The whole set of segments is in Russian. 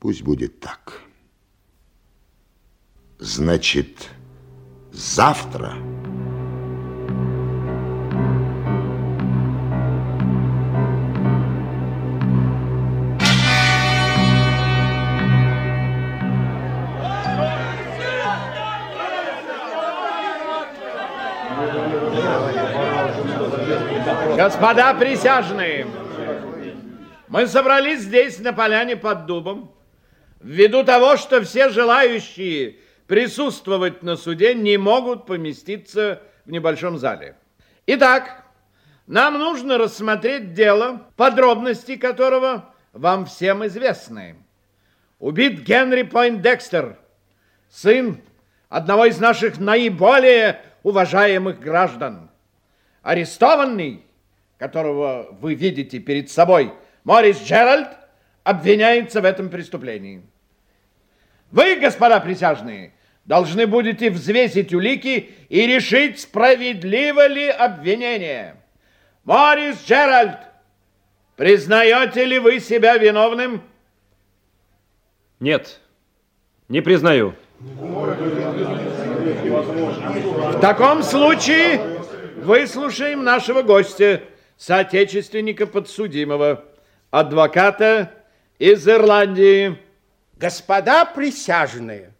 Пусть будет так. Значит, завтра... Господа присяжные, мы собрались здесь, на поляне под дубом, ввиду того, что все желающие присутствовать на суде не могут поместиться в небольшом зале. Итак, нам нужно рассмотреть дело, подробности которого вам всем известны. Убит Генри Пойндекстер, сын одного из наших наиболее уважаемых граждан. Арестованный которого вы видите перед собой, Морис Джеральд, обвиняется в этом преступлении. Вы, господа присяжные, должны будете взвесить улики и решить, справедливо ли обвинение. Морис Джеральд, признаете ли вы себя виновным? Нет, не признаю. В таком случае выслушаем нашего гостя, соотечественника подсудимого, адвоката из Ирландии. Господа присяжные,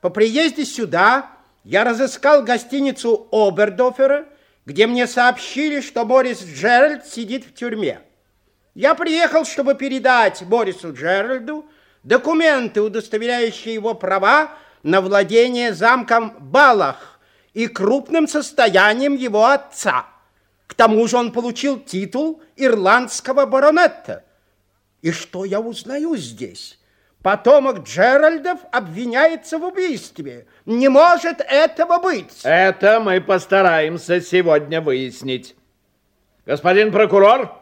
по приезде сюда я разыскал гостиницу Обердофера, где мне сообщили, что Борис Джеральд сидит в тюрьме. Я приехал, чтобы передать Борису Джеральду документы, удостоверяющие его права на владение замком Балах и крупным состоянием его отца – к тому же он получил титул ирландского баронета. И что я узнаю здесь? Потомок Джеральдов обвиняется в убийстве. Не может этого быть. Это мы постараемся сегодня выяснить. Господин прокурор,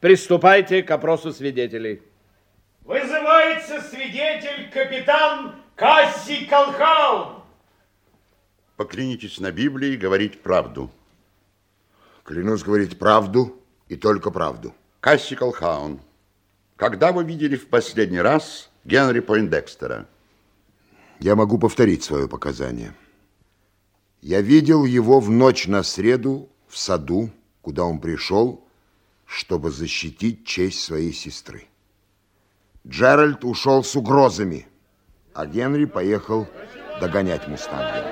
приступайте к опросу свидетелей. Вызывается свидетель капитан Касси Колхаун. Поклянитесь на Библии говорить правду. Клянусь говорить правду и только правду. Касси Колхаун, когда вы видели в последний раз Генри Пойндекстера? Я могу повторить свое показание. Я видел его в ночь на среду в саду, куда он пришел, чтобы защитить честь своей сестры. Джеральд ушел с угрозами, а Генри поехал догонять Мустанга.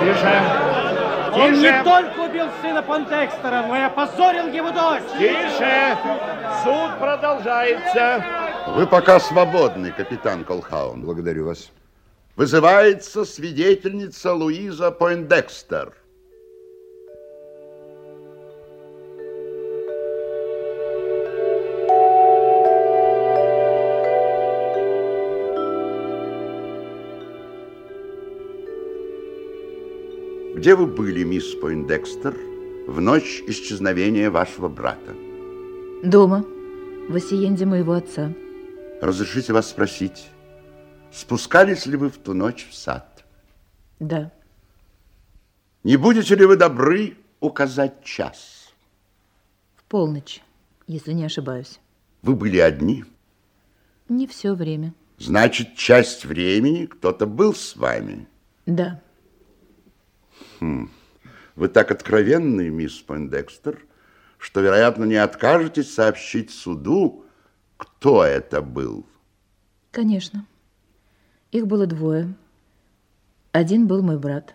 Тише. Он не только убил сына Пантекстера, но и опозорил его дочь. Тише. Суд продолжается. Вы пока свободны, капитан Колхаун. Благодарю вас. Вызывается свидетельница Луиза Пойндекстер. Где вы были, мисс Пойндекстер, в ночь исчезновения вашего брата? Дома, в осиенде моего отца. Разрешите вас спросить, спускались ли вы в ту ночь в сад? Да. Не будете ли вы добры указать час? В полночь, если не ошибаюсь. Вы были одни? Не все время. Значит, часть времени кто-то был с вами? Да. Хм. Вы так откровенны, мисс Пойндекстер, что, вероятно, не откажетесь сообщить суду, кто это был. Конечно. Их было двое. Один был мой брат.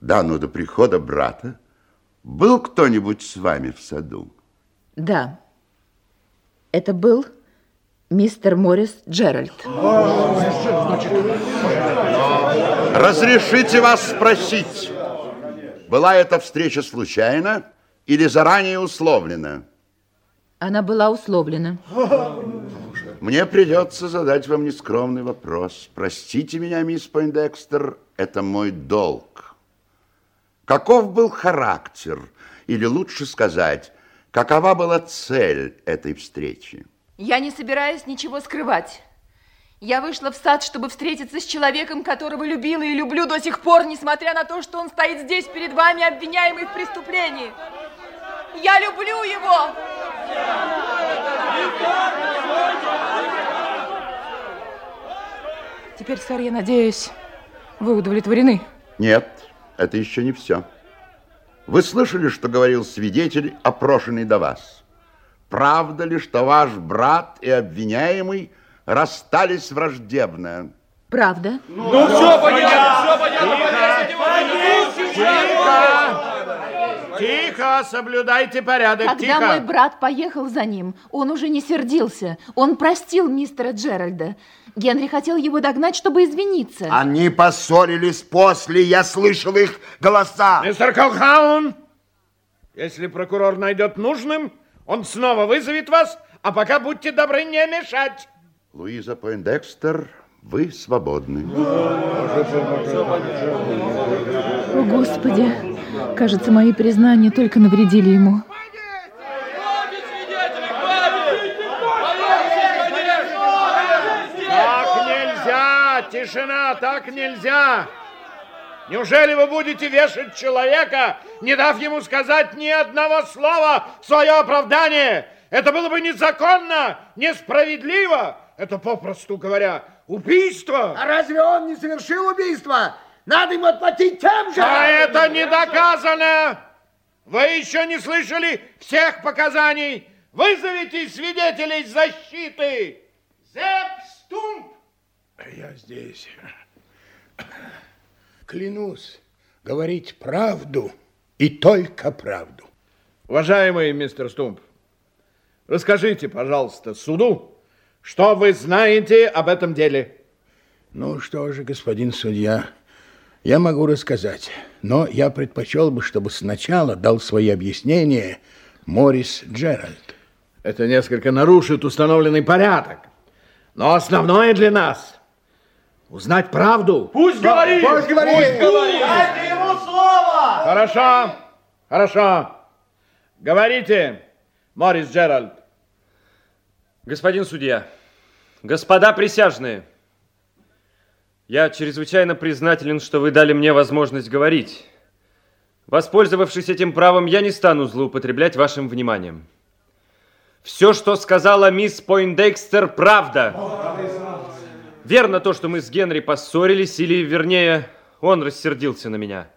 Да, но до прихода брата был кто-нибудь с вами в саду? Да. Это был мистер Моррис Джеральд. Разрешите вас спросить, была эта встреча случайна или заранее условлена? Она была условлена. Мне придется задать вам нескромный вопрос. Простите меня, мисс Пойндекстер, это мой долг. Каков был характер, или лучше сказать, какова была цель этой встречи? Я не собираюсь ничего скрывать. Я вышла в сад, чтобы встретиться с человеком, которого любила и люблю до сих пор, несмотря на то, что он стоит здесь перед вами, обвиняемый в преступлении. Я люблю его. Теперь, сэр, я надеюсь, вы удовлетворены. Нет, это еще не все. Вы слышали, что говорил свидетель, опрошенный до вас? Правда ли, что ваш брат и обвиняемый расстались враждебно? Правда? Ну, все понятно, все понятно. Тихо! Тихо, соблюдайте порядок, Когда тихо. мой брат поехал за ним, он уже не сердился. Он простил мистера Джеральда. Генри хотел его догнать, чтобы извиниться. Они поссорились после, я слышал их голоса. Мистер Колхаун, если прокурор найдет нужным, он снова вызовет вас, а пока будьте добры не мешать. Луиза Пойндекстер, вы свободны. О, Господи, кажется, мои признания только навредили ему. Так нельзя, тишина, так нельзя. Неужели вы будете вешать человека, не дав ему сказать ни одного слова в свое оправдание? Это было бы незаконно, несправедливо. Это, попросту говоря, убийство. А разве он не совершил убийство? Надо ему отплатить тем же. А это не доказано. Вы еще не слышали всех показаний. Вызовите свидетелей защиты. Зепстумп! Я здесь. Клянусь говорить правду и только правду. Уважаемый мистер Стумп, расскажите, пожалуйста, суду, что вы знаете об этом деле. Ну что же, господин судья, я могу рассказать, но я предпочел бы, чтобы сначала дал свои объяснения Морис Джеральд. Это несколько нарушит установленный порядок. Но основное для нас узнать правду. Пусть говорит! Пусть говорит! Пусть говорит! Дайте ему слово! Хорошо, хорошо. Говорите, Морис Джеральд. Господин судья, господа присяжные, я чрезвычайно признателен, что вы дали мне возможность говорить. Воспользовавшись этим правом, я не стану злоупотреблять вашим вниманием. Все, что сказала мисс Пойндекстер, правда. Верно то, что мы с Генри поссорились, или, вернее, он рассердился на меня.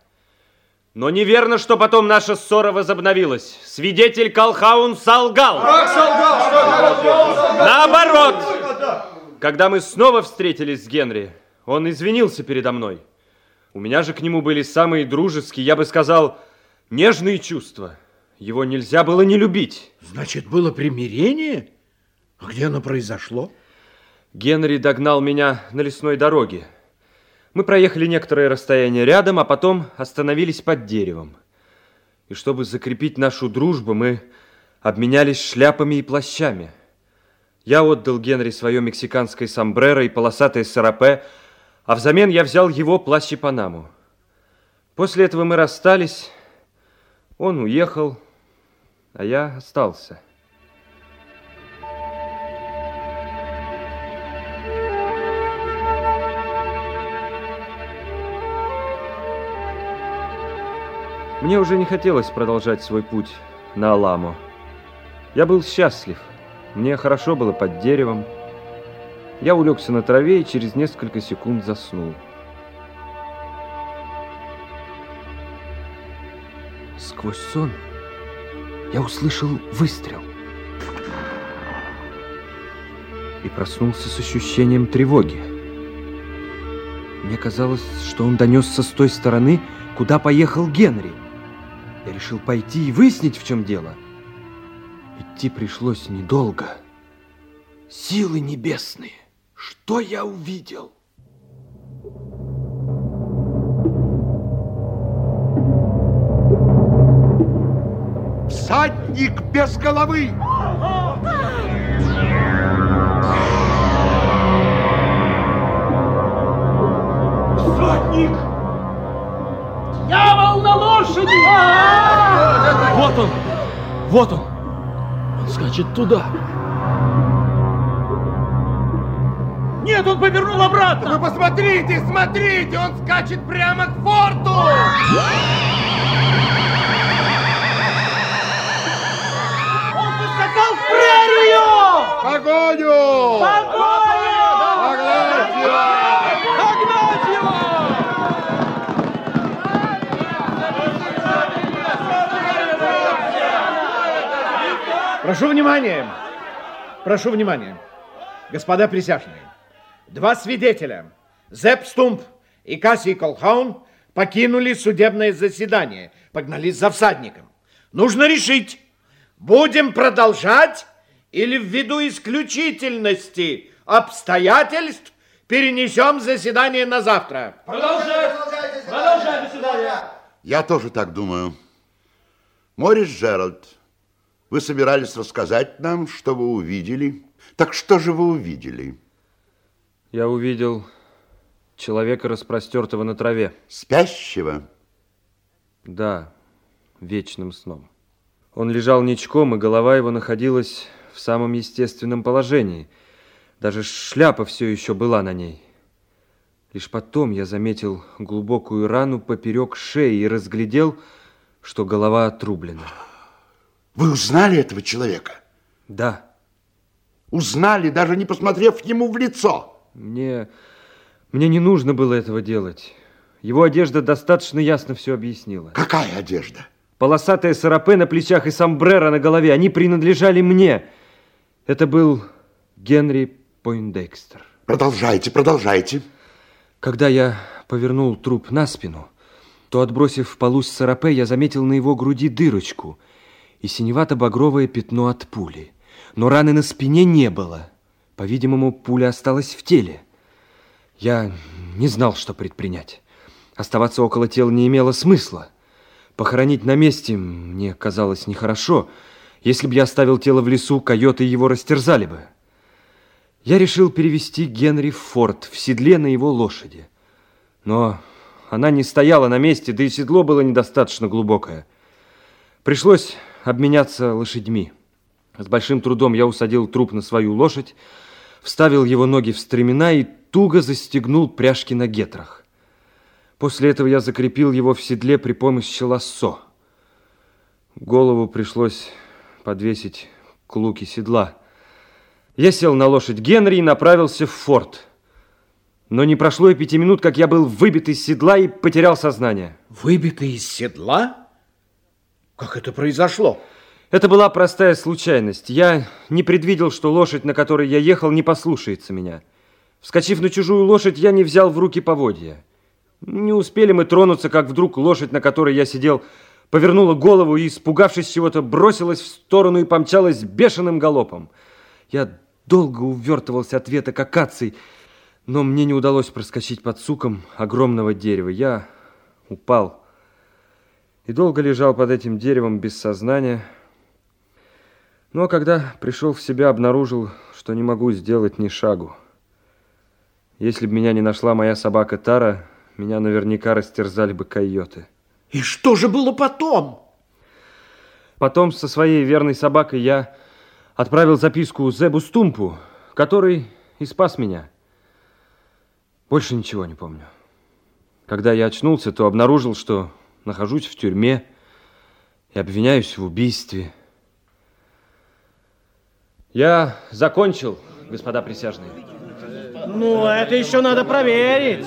Но неверно, что потом наша ссора возобновилась. Свидетель Колхаун солгал. Как солгал? Что Наоборот! Когда мы снова встретились с Генри, он извинился передо мной. У меня же к нему были самые дружеские, я бы сказал, нежные чувства. Его нельзя было не любить. Значит, было примирение? А где оно произошло? Генри догнал меня на лесной дороге. Мы проехали некоторое расстояние рядом, а потом остановились под деревом. И чтобы закрепить нашу дружбу, мы обменялись шляпами и плащами. Я отдал Генри свое мексиканское сомбреро и полосатое сарапе, а взамен я взял его плащ и панаму. После этого мы расстались, он уехал, а я остался. Мне уже не хотелось продолжать свой путь на Аламо. Я был счастлив. Мне хорошо было под деревом. Я улегся на траве и через несколько секунд заснул. Сквозь сон я услышал выстрел. И проснулся с ощущением тревоги. Мне казалось, что он донесся с той стороны, куда поехал Генри. Я решил пойти и выяснить, в чем дело. Идти пришлось недолго. Силы небесные, что я увидел? Всадник без головы! Всадник! на лошади! А! Вот он! Вот он! Он скачет туда! Нет, он повернул обратно! Вы посмотрите, смотрите! Он скачет прямо к форту! Он поскакал в прерию! Погоню! Погоню! Прошу внимания. Прошу внимания. Господа присяжные, два свидетеля, Зепп Стумп и Кассий Колхаун, покинули судебное заседание, погнались за всадником. Нужно решить, будем продолжать или ввиду исключительности обстоятельств перенесем заседание на завтра. Продолжать! Продолжать заседание! Я тоже так думаю. Морис Джеральд, вы собирались рассказать нам, что вы увидели. Так что же вы увидели? Я увидел человека, распростертого на траве. Спящего? Да, вечным сном. Он лежал ничком, и голова его находилась в самом естественном положении. Даже шляпа все еще была на ней. Лишь потом я заметил глубокую рану поперек шеи и разглядел, что голова отрублена. Вы узнали этого человека? Да. Узнали, даже не посмотрев ему в лицо? Мне, мне не нужно было этого делать. Его одежда достаточно ясно все объяснила. Какая одежда? Полосатые сарапе на плечах и сомбреро на голове, они принадлежали мне. Это был Генри Пойндекстер. Продолжайте, продолжайте. Когда я повернул труп на спину, то, отбросив полусь сарапе, я заметил на его груди дырочку и синевато-багровое пятно от пули. Но раны на спине не было. По-видимому, пуля осталась в теле. Я не знал, что предпринять. Оставаться около тела не имело смысла. Похоронить на месте мне казалось нехорошо. Если бы я оставил тело в лесу, койоты его растерзали бы. Я решил перевести Генри в форт, в седле на его лошади. Но она не стояла на месте, да и седло было недостаточно глубокое. Пришлось обменяться лошадьми. С большим трудом я усадил труп на свою лошадь, вставил его ноги в стремена и туго застегнул пряжки на гетрах. После этого я закрепил его в седле при помощи лассо. Голову пришлось подвесить к луке седла. Я сел на лошадь Генри и направился в форт. Но не прошло и пяти минут, как я был выбит из седла и потерял сознание. Выбитый из седла? Как это произошло? Это была простая случайность. Я не предвидел, что лошадь, на которой я ехал, не послушается меня. Вскочив на чужую лошадь, я не взял в руки поводья. Не успели мы тронуться, как вдруг лошадь, на которой я сидел, повернула голову и, испугавшись чего-то, бросилась в сторону и помчалась бешеным галопом. Я долго увертывался от веток акаций, но мне не удалось проскочить под суком огромного дерева. Я упал и долго лежал под этим деревом без сознания. Но когда пришел в себя, обнаружил, что не могу сделать ни шагу. Если бы меня не нашла моя собака Тара, меня наверняка растерзали бы койоты. И что же было потом? Потом со своей верной собакой я отправил записку Зебу Стумпу, который и спас меня. Больше ничего не помню. Когда я очнулся, то обнаружил, что нахожусь в тюрьме и обвиняюсь в убийстве. Я закончил, господа присяжные. Ну, это еще надо проверить.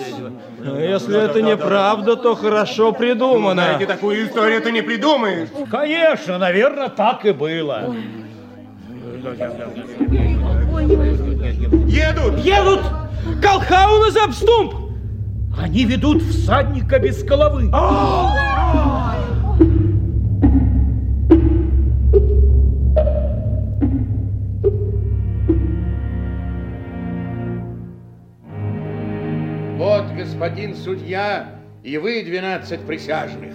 Если это неправда, то хорошо придумано. Знаете, такую историю ты не придумаешь. Конечно, наверное, так и было. Едут! Едут! Колхаун и Запстумп! Они ведут всадника без головы. Вот, господин судья, и вы, 12 присяжных.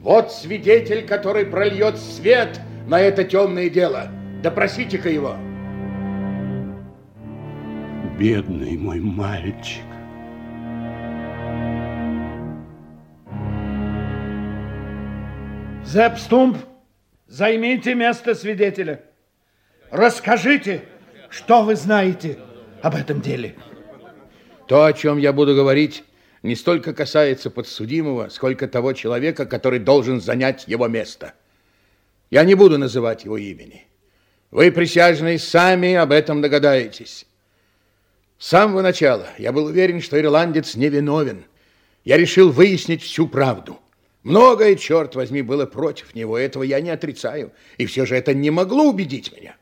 Вот свидетель, который прольет свет на это темное дело. Допросите-ка его. Бедный мой мальчик. Зепп Стумп, займите место свидетеля. Расскажите, что вы знаете об этом деле. То, о чем я буду говорить, не столько касается подсудимого, сколько того человека, который должен занять его место. Я не буду называть его имени. Вы, присяжные, сами об этом догадаетесь. С самого начала я был уверен, что ирландец невиновен. Я решил выяснить всю правду. Многое, черт возьми, было против него, этого я не отрицаю. И все же это не могло убедить меня.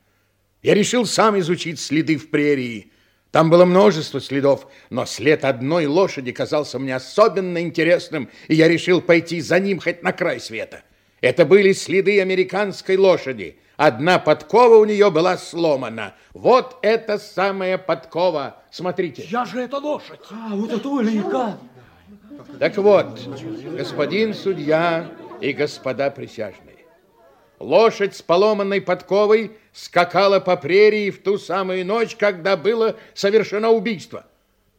Я решил сам изучить следы в прерии. Там было множество следов, но след одной лошади казался мне особенно интересным, и я решил пойти за ним хоть на край света. Это были следы американской лошади. Одна подкова у нее была сломана. Вот эта самая подкова. Смотрите. Я же это лошадь. А, вот это улика. Так вот, господин судья и господа присяжные, лошадь с поломанной подковой скакала по прерии в ту самую ночь, когда было совершено убийство.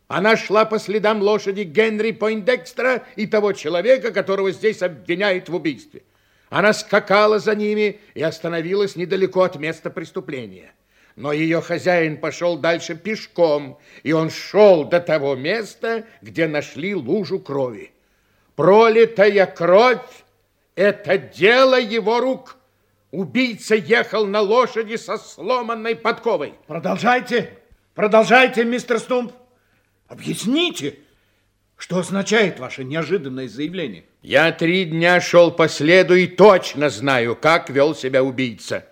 Она шла по следам лошади Генри Пойндекстера и того человека, которого здесь обвиняют в убийстве. Она скакала за ними и остановилась недалеко от места преступления. Но ее хозяин пошел дальше пешком, и он шел до того места, где нашли лужу крови. Пролитая кровь – это дело его рук. Убийца ехал на лошади со сломанной подковой. Продолжайте, продолжайте, мистер Стумп. Объясните, что означает ваше неожиданное заявление. Я три дня шел по следу и точно знаю, как вел себя убийца.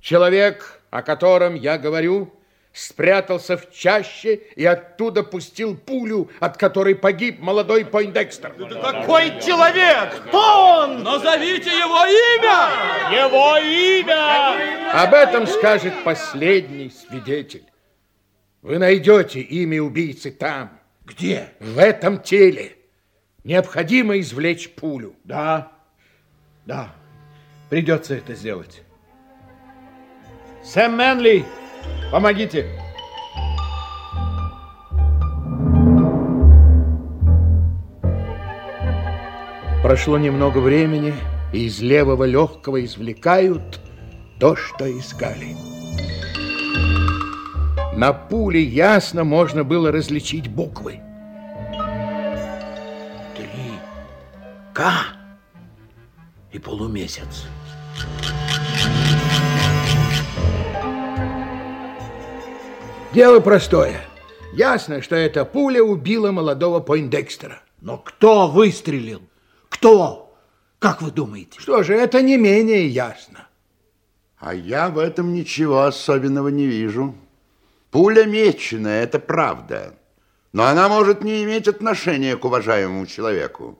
Человек о котором я говорю, спрятался в чаще и оттуда пустил пулю, от которой погиб молодой Пойндекстер. Какой человек? Кто он? Назовите его имя! Его имя! Об этом скажет последний свидетель. Вы найдете имя убийцы там. Где? В этом теле. Необходимо извлечь пулю. Да, да, придется это сделать. Сэм Мэнли, помогите. Прошло немного времени, и из левого легкого извлекают то, что искали. На пуле ясно можно было различить буквы. Три. К. И полумесяц. Дело простое. Ясно, что эта пуля убила молодого Пойндекстера. Но кто выстрелил? Кто? Как вы думаете? Что же, это не менее ясно. А я в этом ничего особенного не вижу. Пуля меченая, это правда. Но она может не иметь отношения к уважаемому человеку.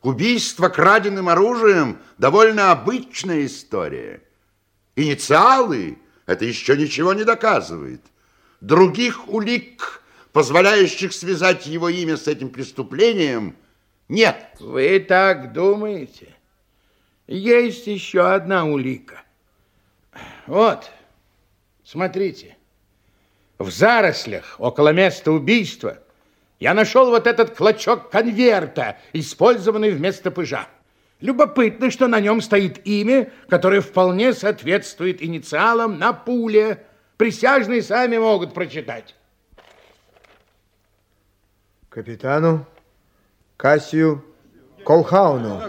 Убийство краденым оружием – довольно обычная история. Инициалы – это еще ничего не доказывает. Других улик, позволяющих связать его имя с этим преступлением, нет. Вы так думаете? Есть еще одна улика. Вот, смотрите. В зарослях около места убийства я нашел вот этот клочок конверта, использованный вместо пыжа. Любопытно, что на нем стоит имя, которое вполне соответствует инициалам на пуле – Присяжные сами могут прочитать. Капитану Кассию Колхауну.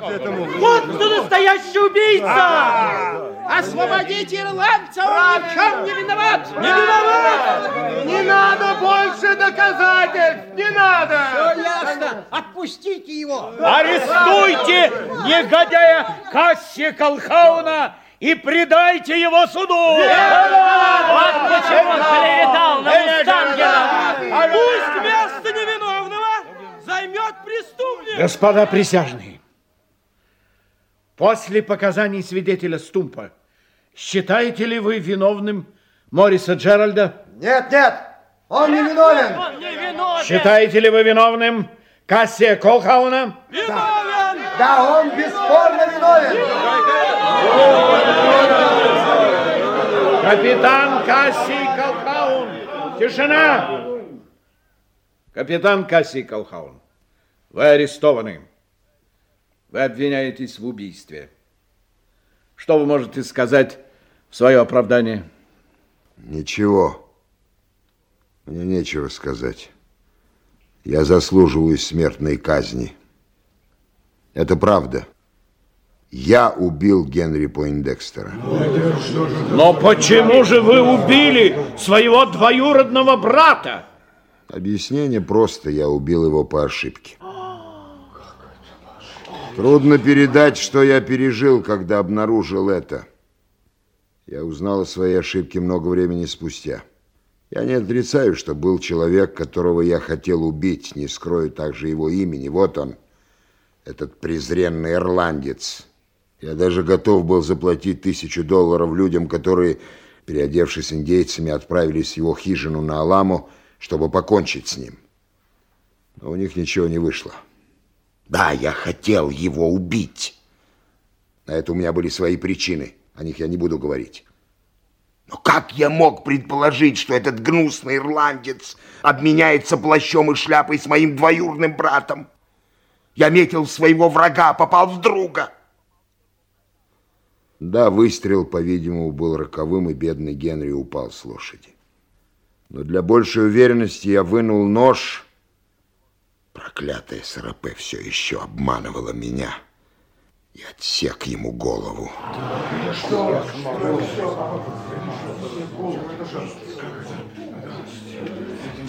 Вот кто настоящий убийца! Освободите ирландца, он ни в чем не виноват! Не виноват! Не надо больше доказательств! Не надо! Все ясно! Отпустите его! Арестуйте негодяя Касси Колхауна и предайте его суду! Вот почему он клеветал на Мустангера! Пусть место невиновного займет преступник! Господа присяжные, после показаний свидетеля Стумпа, считаете ли вы виновным Мориса Джеральда? Нет, нет, он не виновен. Он не виновен! Считаете ли вы виновным Кассия Колхауна? Виновен! Да, он бесспорно виновен. Капитан Кассий Колхаун! Тишина! Капитан Кассий Колхаун, вы арестованы. Вы обвиняетесь в убийстве. Что вы можете сказать в свое оправдание? Ничего. Мне нечего сказать. Я заслуживаю смертной казни. Это правда. Я убил Генри Пойндекстера. Но почему же вы убили своего двоюродного брата? Объяснение просто. Я убил его по ошибке. Трудно передать, что я пережил, когда обнаружил это. Я узнал о своей ошибке много времени спустя. Я не отрицаю, что был человек, которого я хотел убить, не скрою также его имени. Вот он, этот презренный ирландец. Я даже готов был заплатить тысячу долларов людям, которые, переодевшись индейцами, отправились в его хижину на Аламу, чтобы покончить с ним. Но у них ничего не вышло. Да, я хотел его убить. На это у меня были свои причины. О них я не буду говорить. Но как я мог предположить, что этот гнусный ирландец обменяется плащом и шляпой с моим двоюродным братом? Я метил своего врага, попал в друга. Да, выстрел, по-видимому, был роковым, и бедный Генри упал с лошади. Но для большей уверенности я вынул нож. Проклятая Сарапе все еще обманывала меня. И отсек ему голову.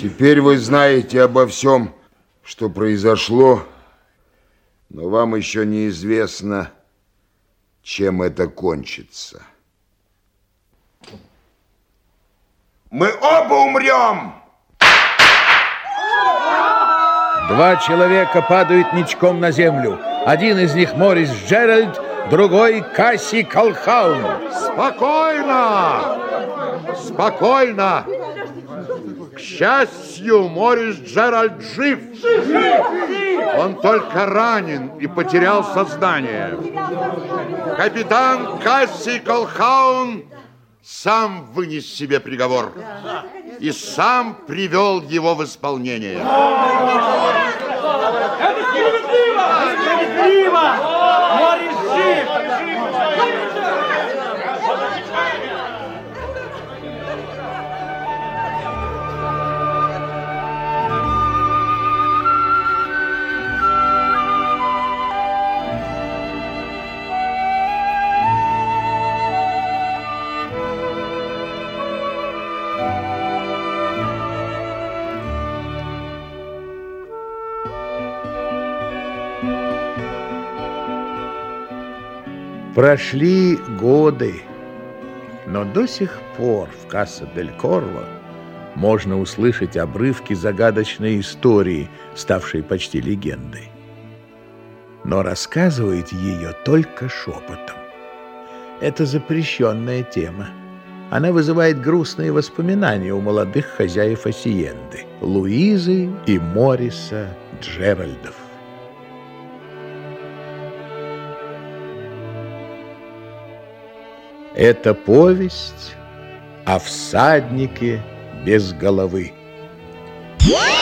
Теперь вы знаете обо всем, что произошло, но вам еще неизвестно, чем это кончится. Мы оба умрем! Два человека падают ничком на землю. Один из них Морис Джеральд, другой Касси Колхаун. Спокойно! Спокойно! К счастью, Морис Джеральд жив. Он только ранен и потерял сознание. Капитан Касси Колхаун сам вынес себе приговор и сам привел его в исполнение. Это справедливо! Справедливо! Прошли годы, но до сих пор в Касса-дель-Корво можно услышать обрывки загадочной истории, ставшей почти легендой. Но рассказывает ее только шепотом. Это запрещенная тема. Она вызывает грустные воспоминания у молодых хозяев Осиенды, Луизы и Мориса Джеральдов. Это повесть о всаднике без головы. Yeah!